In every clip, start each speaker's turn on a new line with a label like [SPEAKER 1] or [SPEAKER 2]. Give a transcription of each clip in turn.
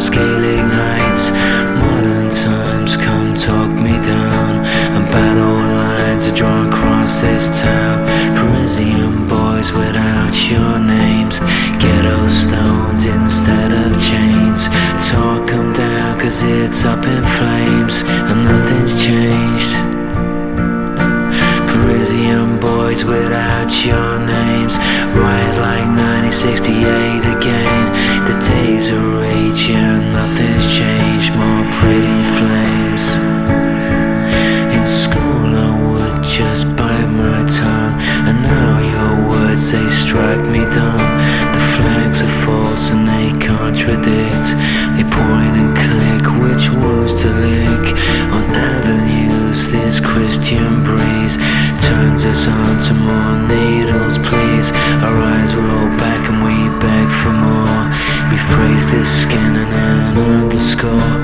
[SPEAKER 1] Smithereens, I got up scaling heights. Modern times come talk me down. And battle lines are drawn across this town. Parisian boys without your names. Ghetto stones instead of chains. Talk 'em down, cause it's up in flames. And nothing's changed. Parisian boys without your names. Riot like 1968 again. The days are they strike me dumb. The flags are false and they contradict. They point and click which wounds to lick. On avenues, this Christian breeze turns us on to more needles, please. Our eyes roll back and we beg for more. Rephrase this skin and an underscore.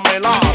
[SPEAKER 2] 没
[SPEAKER 3] 了